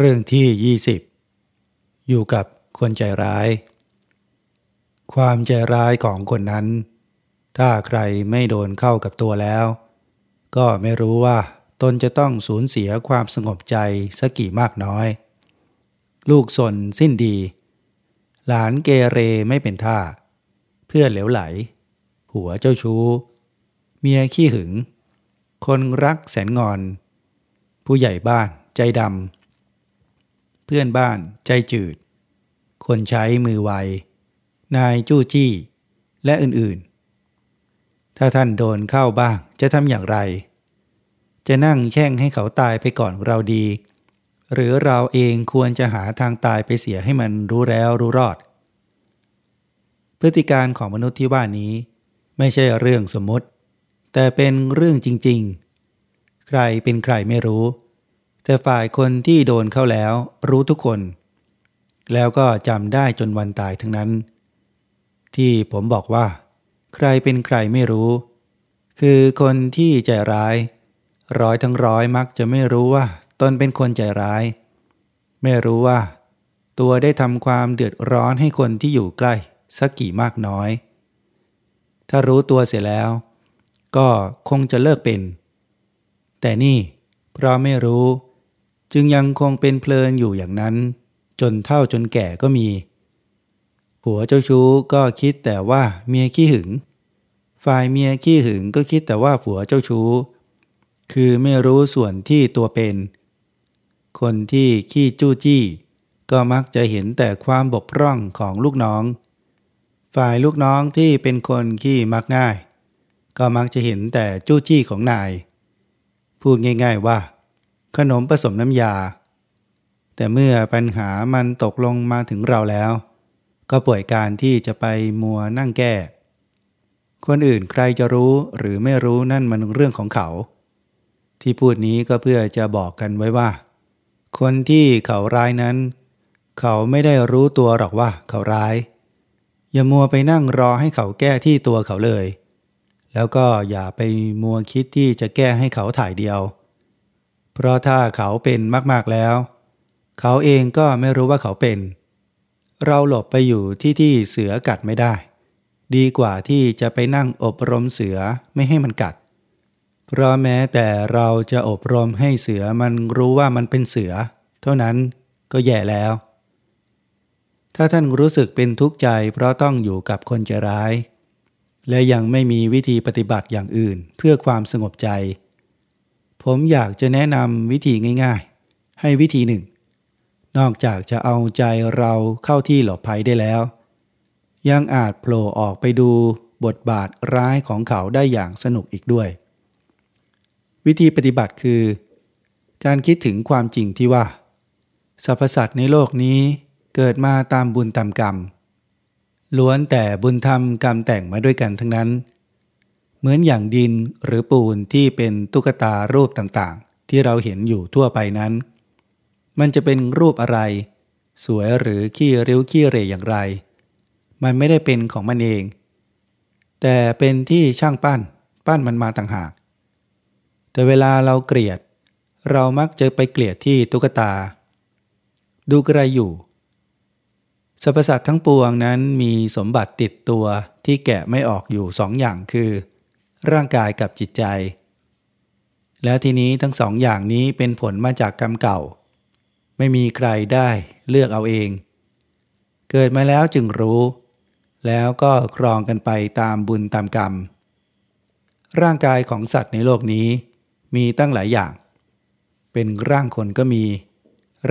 เรื่องที่ 20 อยู่กับคนใจร้าย ความใจร้ายของคนนั้น ถ้าใครไม่โดนเข้ากับตัวแล้ว ก็ไม่รู้ว่าตนจะต้องสูญเสียความสงบใจสักกี่มากน้อย ลูกสนสิ้นดี หลานเกเรไม่เป็นท่า เพื่อเหลวไหล หัวเจ้าชู้ เมียขี้หึง คนรักแสนงอน ผู้ใหญ่บ้านใจดำ เพื่อนบ้านใจจืด คนใช้มือไวนายจู้จี้ และอื่นๆ ถ้าท่านโดนเข้าบ้างจะทำอย่างไร จะนั่งแช่งให้เขาตายไปก่อนเราดี หรือเราเองควรจะหาทางตายไปเสียให้มันรู้แล้วรู้รอด พฤติการของมนุษย์ที่ว่านี้ ไม่ใช่เรื่องสมมติ แต่เป็นเรื่องจริงๆ ใครเป็นใครไม่รู้ แต่ฝ่ายคนที่โดนเข้าแล้วรู้ทุกคน แล้วก็จำได้จนวันตายทั้งนั้น ที่ผมบอกว่า ใครเป็นใครไม่รู้ คือคนที่ใจร้าย ร้อยทั้งร้อยมักจะไม่รู้ว่า ตนเป็นคนใจร้าย ไม่รู้ว่า ตัวได้ทำความเดือดร้อนให้คนที่อยู่ใกล้ สักกี่มากน้อย ถ้ารู้ตัวเสียแล้ว ก็คงจะเลิกเป็น แต่นี่เพราะไม่รู้ จึงยังคงเป็นเพลินอยู่อย่างนั้น จนเท่าจนแก่ก็มี ผัวเจ้าชู้ก็คิดแต่ว่าเมียขี้หึง ฝ่ายเมียขี้หึงก็คิดแต่ว่าผัวเจ้าชู้ คือไม่รู้ส่วนที่ตัวเป็น คนที่ขี้จู้จี้ ก็มักจะเห็นแต่ความบกพร่องของลูกน้อง ฝ่ายลูกน้องที่เป็นคนขี้มักง่าย ก็มักจะเห็นแต่จู้จี้ของนาย พูดง่าย ๆว่า ขนมผสมน้ำยา แต่เมื่อปัญหามันตกลงมาถึงเราแล้ว ก็ป่วยการที่จะไปมัวนั่งแก้ คนอื่นใครจะรู้หรือไม่รู้นั่นมันเรื่องของเขา ที่พูดนี้ก็เพื่อจะบอกกันไว้ว่า คนที่เขาร้ายนั้น เขาไม่ได้รู้ตัวหรอกว่าเขาร้าย อย่ามัวไปนั่งรอให้เขาแก้ที่ตัวเขาเลย แล้วก็อย่าไปมัวคิดที่จะแก้ให้เขาถ่ายเดียว เพราะถ้าเขาเป็นมากๆแล้ว เขาเองก็ไม่รู้ว่าเขาเป็น เราหลบไปอยู่ที่ที่เสือกัดไม่ได้ ดีกว่าที่จะไปนั่งอบรมเสือไม่ให้มันกัด เพราะแม้แต่เราจะอบรมให้เสือมันรู้ว่ามันเป็นเสือ เท่านั้นก็แย่แล้ว ถ้าท่านรู้สึกเป็นทุกข์ใจเพราะต้องอยู่กับคนใจร้าย และยังไม่มีวิธีปฏิบัติอย่างอื่นเพื่อความสงบใจ ผมอยากจะแนะนำวิธีง่ายๆ ให้วิธีหนึ่ง นอกจากจะเอาใจเราเข้าที่หลบภัยได้แล้ว ยังอาจโผล่ออกไปดูบทบาทร้ายของเขาได้อย่างสนุกอีกด้วย วิธีปฏิบัติคือ การคิดถึงความจริงที่ว่าสรรพสัตว์ในโลกนี้เกิดมาตามบุญตามกรรม ล้วนแต่บุญธรรมกรรมแต่งมาด้วยกันทั้งนั้น เหมือนอย่างดินหรือปูนที่เป็นตุ๊กตารูปต่างๆ ที่เราเห็นอยู่ทั่วไปนั้น มันจะเป็นรูปอะไร สวยหรือขี้ริ้วขี้เรยอย่างไร มันไม่ได้เป็นของมันเอง แต่เป็นที่ช่างปั้น ปั้นมันมาต่างหาก แต่เวลาเราเกลียด เรามักจะไปเกลียดที่ตุ๊กตา ดูกระไรอยู่สรรพสัตว์ทั้งปวงนั้นมีสมบัติติดตัวที่แกะไม่ออกอยู่สองอย่างคือ ร่างกายกับจิตใจ แล้วทีนี้ทั้งสองอย่างนี้เป็นผลมาจากกรรมเก่า ไม่มีใครได้เลือกเอาเอง เกิดมาแล้วจึงรู้ แล้วก็ครองกันไปตามบุญตามกรรม ร่างกายของสัตว์ในโลกนี้ มีตั้งหลายอย่าง เป็นร่างคนก็มี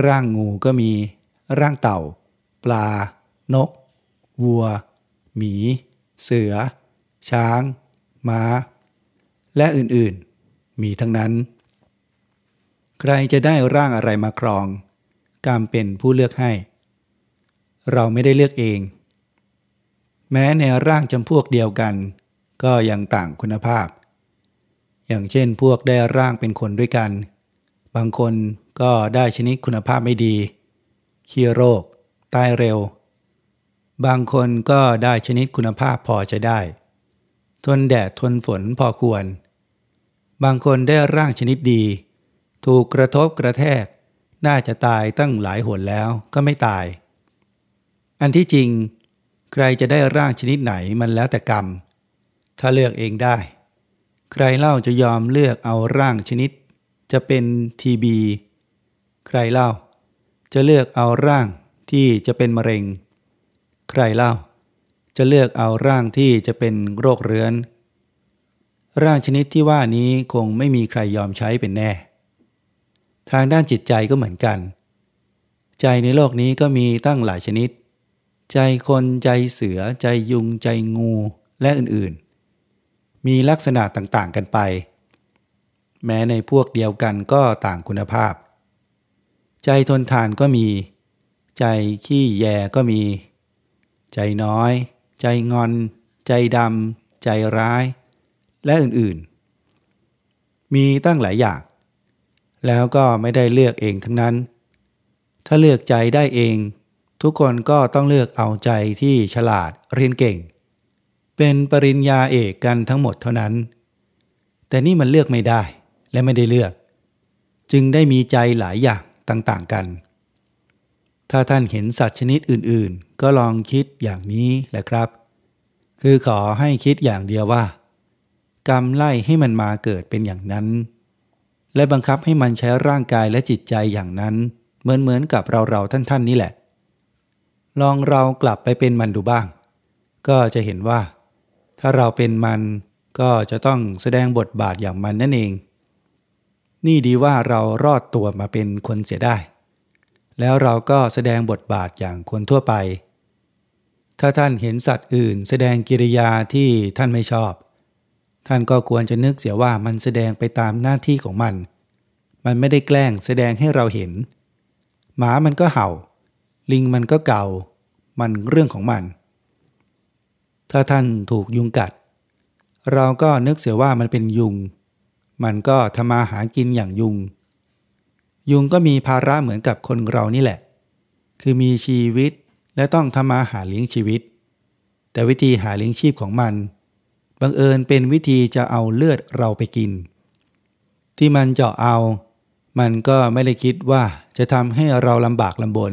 ร่างงูก็มี ร่างเต่า ปลา นก วัว หมี เสือ ช้าง ม้า และอื่นๆ มีทั้งนั้น ใครจะได้ร่างอะไรมาครองกรรมเป็นผู้เลือกให้ เราไม่ได้เลือกเอง แม้ในร่างจำพวกเดียวกัน ก็ยังต่างคุณภาพ อย่างเช่นพวกได้ร่างเป็นคนด้วยกัน บางคนก็ได้ชนิดคุณภาพไม่ดีขี้โรค ตายเร็ว บางคนก็ได้ชนิดคุณภาพพอจะได้ ทนแดดทนฝนพอควร บางคนได้ร่างชนิดดี ถูกกระทบกระแทก น่าจะตายตั้งหลายหนแล้วก็ไม่ตาย อันที่จริง ใครจะได้ร่างชนิดไหนมันแล้วแต่กรรม ถ้าเลือกเองได้ ใครเล่าจะยอมเลือกเอาร่างชนิด จะเป็นทีบีใครเล่า จะเลือกเอาร่างที่จะเป็นมะเร็ง ใครเล่า จะเลือกเอาร่างที่จะเป็นโรคเรื้อน ร่างชนิดที่ว่านี้คงไม่มีใครยอมใช้เป็นแน่ ทางด้านจิตใจก็เหมือนกัน ใจในโลกนี้ก็มีตั้งหลายชนิด ใจคนใจเสือ ใจยุง ใจงูและอื่นๆ มีลักษณะต่างๆกันไป แม้ในพวกเดียวกันก็ต่างคุณภาพ ใจทนทานก็มี ใจขี้แยก็มี ใจน้อย ใจงอน ใจดำ ใจร้าย และอื่นๆ มีตั้งหลายอย่าง แล้วก็ไม่ได้เลือกเองทั้งนั้น ถ้าเลือกใจได้เอง ทุกคนก็ต้องเลือกเอาใจที่ฉลาดเรียนเก่ง เป็นปริญญาเอกกันทั้งหมดเท่านั้น แต่นี่มันเลือกไม่ได้และไม่ได้เลือก จึงได้มีใจหลายอย่างต่างๆกัน ถ้าท่านเห็นสัตว์ชนิดอื่นๆ ก็ลองคิดอย่างนี้แหละครับ คือขอให้คิดอย่างเดียวว่า กรรมไล่ให้มันมาเกิดเป็นอย่างนั้น และบังคับให้มันใช้ร่างกายและจิตใจอย่างนั้น เหมือนเหมือนกับเราเราท่านท่านนี่แหละ ลองเรากลับไปเป็นมันดูบ้าง ก็จะเห็นว่า ถ้าเราเป็นมันก็จะต้องแสดงบทบาทอย่างมันนั่นเอง นี่ดีว่าเรารอดตัวมาเป็นคนเสียได้ แล้วเราก็แสดงบทบาทอย่างคนทั่วไป ถ้าท่านเห็นสัตว์อื่น แสดงกิริยาที่ท่านไม่ชอบ ท่านก็ควรจะนึกเสียว่ามันแสดงไปตามหน้าที่ของมัน มันไม่ได้แกล้งแสดงให้เราเห็น หมามันก็เห่า ลิงมันก็เก่า มันเรื่องของมัน ถ้าท่านถูกยุงกัด เราก็นึกเสียว่ามันเป็นยุง มันก็ทำมาหากินอย่างยุง ยุงก็มีภาระเหมือนกับคนเรานี่แหละ คือมีชีวิตและต้องทำมาหาเลี้ยงชีวิต แต่วิธีหาเลี้ยงชีพของมันบังเอิญเป็นวิธีจะเอาเลือดเราไปกิน ที่มันเจาะเอา มันก็ไม่ได้คิดว่าจะทำให้เราลำบากลำบน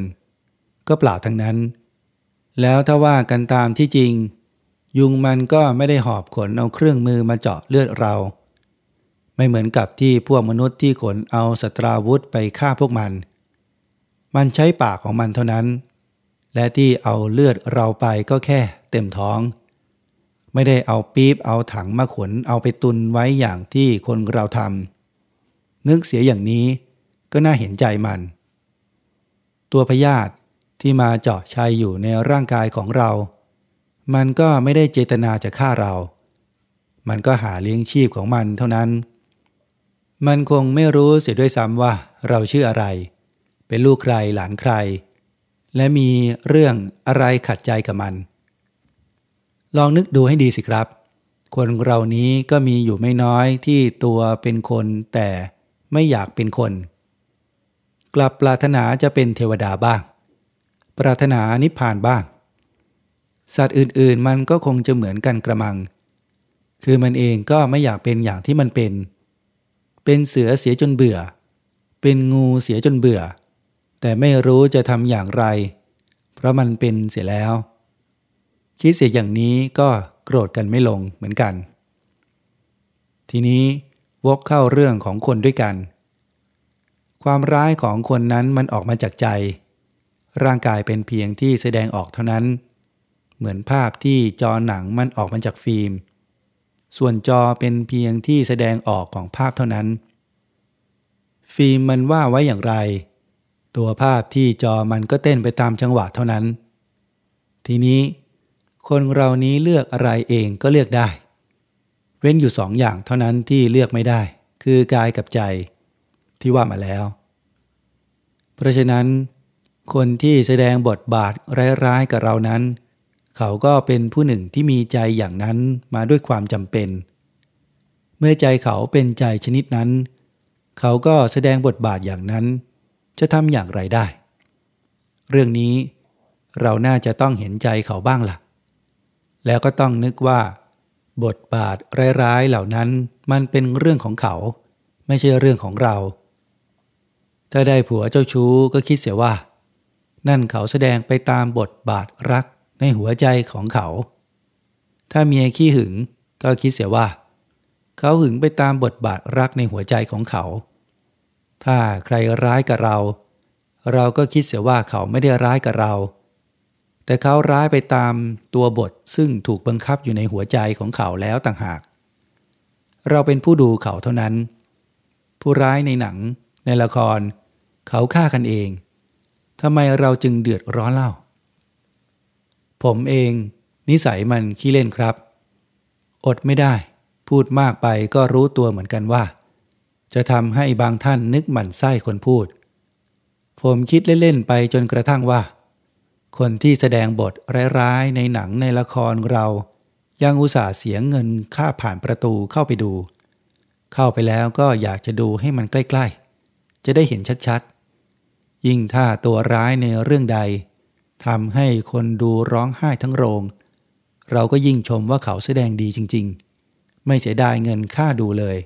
ก็เปล่าทั้งนั้น แล้วถ้าว่ากันตามที่จริง ยุงมันก็ไม่ได้หอบขนเอาเครื่องมือมาเจาะเลือดเรา ไม่เหมือนกับที่พวกมนุษย์ที่ขนเอาสตราวุธไปฆ่าพวกมัน มันใช้ปากของมันเท่านั้น และที่เอาเลือดเราไปก็แค่เต็มท้อง ไม่ได้เอาปี๊บเอาถังมาขนเอาไปตุนไว้อย่างที่คนเราทำนึกเสียอย่างนี้ก็น่าเห็นใจมัน ตัวพยาธิที่มาเจาะชัยอยู่ในร่างกายของเรา มันก็ไม่ได้เจตนาจะฆ่าเรา มันก็หาเลี้ยงชีพของมันเท่านั้น มันคงไม่รู้เสียด้วยซ้ำว่าเราชื่ออะไร เป็นลูกใครหลานใคร และมีเรื่องอะไรขัดใจกับมัน ลองนึกดูให้ดีสิครับ คนเรานี้ก็มีอยู่ไม่น้อยที่ตัวเป็นคนแต่ไม่อยากเป็นคน กลับปรารถนาจะเป็นเทวดาบ้าง ปรารถนานิพพานบ้าง สัตว์อื่นๆมันก็คงจะเหมือนกันกระมัง คือมันเองก็ไม่อยากเป็นอย่างที่มันเป็น เป็นเสือเสียจนเบื่อ เป็นงูเสียจนเบื่อ แต่ไม่รู้จะทำอย่างไร เพราะมันเป็นเสียแล้ว คิดเสียอย่างนี้ก็โกรธกันไม่ลงเหมือนกัน ทีนี้วกเข้าเรื่องของคนด้วยกัน ความร้ายของคนนั้นมันออกมาจากใจ ร่างกายเป็นเพียงที่แสดงออกเท่านั้น เหมือนภาพที่จอหนังมันออกมาจากฟิล์ม ส่วนจอเป็นเพียงที่แสดงออกของภาพเท่านั้น ฟิล์มมันว่าไว้อย่างไร ตัวภาพที่จอมันก็เต้นไปตามจังหวะเท่านั้น ทีนี้ คนเรานี้เลือกอะไรเองก็เลือกได้ เว้นอยู่สองอย่างเท่านั้นที่เลือกไม่ได้ คือกายกับใจ ที่ว่ามาแล้ว เพราะฉะนั้น คนที่แสดงบทบาทร้ายๆกับเรานั้น เขาก็เป็นผู้หนึ่งที่มีใจอย่างนั้นมาด้วยความจำเป็น เมื่อใจเขาเป็นใจชนิดนั้น เขาก็แสดงบทบาทอย่างนั้น จะทำอย่างไรได้ เรื่องนี้เราน่าจะต้องเห็นใจเขาบ้างละ่ะ แล้วก็ต้องนึกว่า บทบาทร้ายๆเหล่านั้นมันเป็นเรื่องของเขา ไม่ใช่เรื่องของเรา ถ้าได้ผัวเจ้าชู้ก็คิดเสียว่า นั่นเขาแสดงไปตามบทบาทรัก ในหัวใจของเขา ถ้าเมียขี้หึงก็คิดเสียว่า เขาหึงไปตามบทบาทรักในหัวใจของเขา ถ้าใครร้ายกับเรา เราก็คิดเสียว่าเขาไม่ได้ร้ายกับเรา แต่เขาร้ายไปตามตัวบทซึ่งถูกบังคับอยู่ในหัวใจของเขาแล้วต่างหาก เราเป็นผู้ดูเขาเท่านั้น ผู้ร้ายในหนัง ในละคร เขาฆ่ากันเองทำไมเราจึงเดือดร้อนเล่า ผมเอง นิสัยมันขี้เล่นครับ อดไม่ได้ พูดมากไปก็รู้ตัวเหมือนกันว่า จะทำให้บางท่านนึกหมั่นไส้คนพูด ผมคิดเล่นๆไปจนกระทั่งว่า คนที่แสดงบทร้ายๆในหนังในละครเรา ยังอุตส่าห์เสียเงินค่าผ่านประตูเข้าไปดู เข้าไปแล้วก็อยากจะดูให้มันใกล้ ๆ จะได้เห็นชัดๆ ยิ่งถ้าตัวร้ายในเรื่องใด ทำให้คนดูร้องไห้ทั้งโรง เราก็ยิ่งชมว่าเขาแสดงดีจริง ๆ ไม่เสียดายเงินค่าดูเลย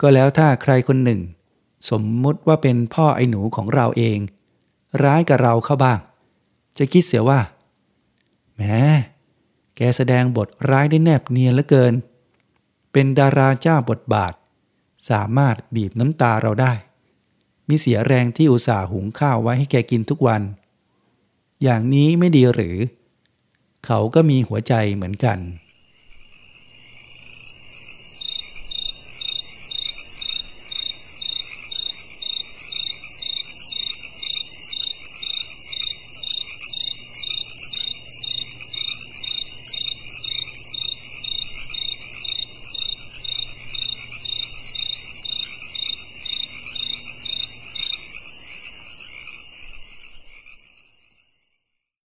ก็แล้วถ้าใครคนหนึ่ง สมมุติว่าเป็นพ่อไอ้หนูของเราเอง ร้ายกับเราเข้าบ้าง จะคิดเสียว่าแหมแกแสดงบทร้ายได้แนบเนียนเหลือเกิน เป็นดาราเจ้าบทบาท สามารถบีบน้ำตาเราได้ มีเสียแรงที่อุตส่าห์หุงข้าวไว้ให้แกกินทุกวัน อย่างนี้ไม่ดีหรือ เขาก็มีหัวใจเหมือนกัน